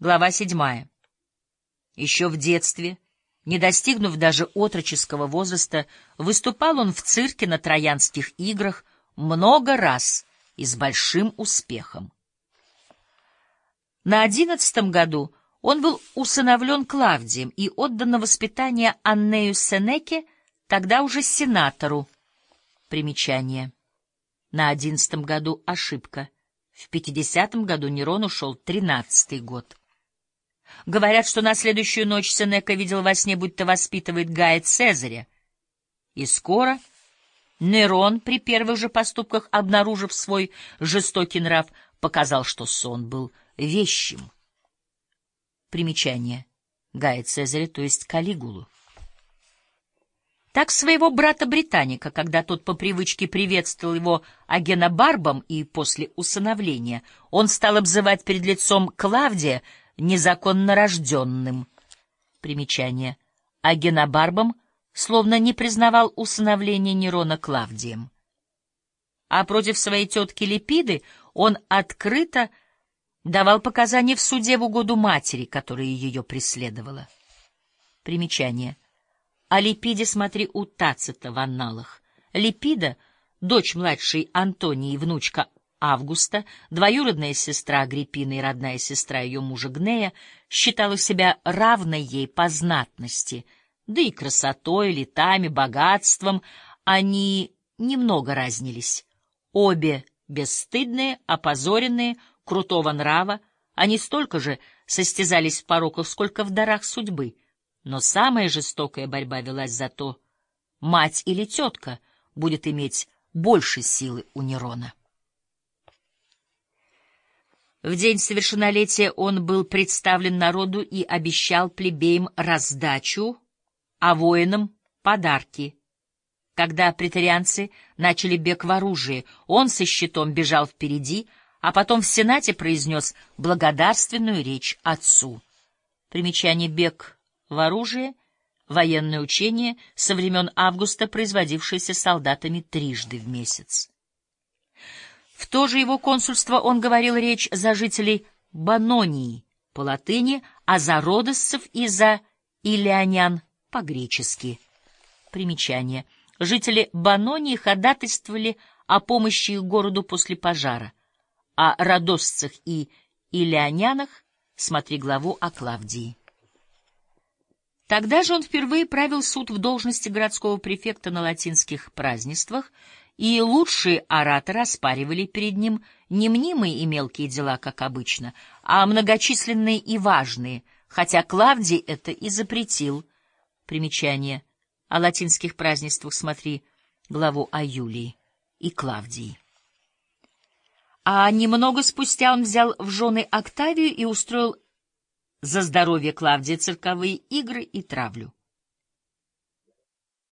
Глава седьмая. Еще в детстве, не достигнув даже отроческого возраста, выступал он в цирке на Троянских играх много раз и с большим успехом. На одиннадцатом году он был усыновлен Клавдием и отдан на воспитание Аннею Сенеке, тогда уже сенатору. Примечание. На одиннадцатом году ошибка. В пятидесятом году Нерон ушел тринадцатый год. Говорят, что на следующую ночь Сенека видел во сне, будто воспитывает Гая Цезаря. И скоро Нерон, при первых же поступках обнаружив свой жестокий нрав, показал, что сон был вещим. Примечание. Гая Цезаря, то есть Калигулу. Так своего брата-британика, когда тот по привычке приветствовал его агенобарбом и после усыновления, он стал обзывать перед лицом Клавдия незаконно рожденным. Примечание. А Генобарбом словно не признавал усыновление Нерона Клавдием. А против своей тетки Липиды он открыто давал показания в суде в угоду матери, которая ее преследовала. Примечание. О Липиде смотри у Тацита в анналах. Липида, дочь младшей Антонии и внучка Августа, двоюродная сестра Агриппины и родная сестра ее мужа Гнея, считала себя равной ей по знатности, да и красотой, летами, богатством они немного разнились. Обе бесстыдные, опозоренные, крутого нрава, они столько же состязались в пороках, сколько в дарах судьбы. Но самая жестокая борьба велась за то, мать или тетка будет иметь больше силы у Нерона. В день совершеннолетия он был представлен народу и обещал плебеям раздачу, а воинам — подарки. Когда претарианцы начали бег в оружие, он со щитом бежал впереди, а потом в Сенате произнес благодарственную речь отцу. Примечание «бег в оружие» — военное учение со времен августа, производившееся солдатами трижды в месяц. В то же его консульство он говорил речь за жителей Банонии по латыни, а за родосцев и за илианян по-гречески. Примечание. Жители Банонии ходатайствовали о помощи их городу после пожара. О родосцах и илианянах смотри главу о Клавдии. Тогда же он впервые правил суд в должности городского префекта на латинских празднествах и лучшие ораторы оспаривали перед ним не мнимые и мелкие дела, как обычно, а многочисленные и важные, хотя Клавдий это и запретил. Примечание. О латинских празднествах смотри главу о Юлии и Клавдии. А немного спустя он взял в жены Октавию и устроил за здоровье Клавдия цирковые игры и травлю.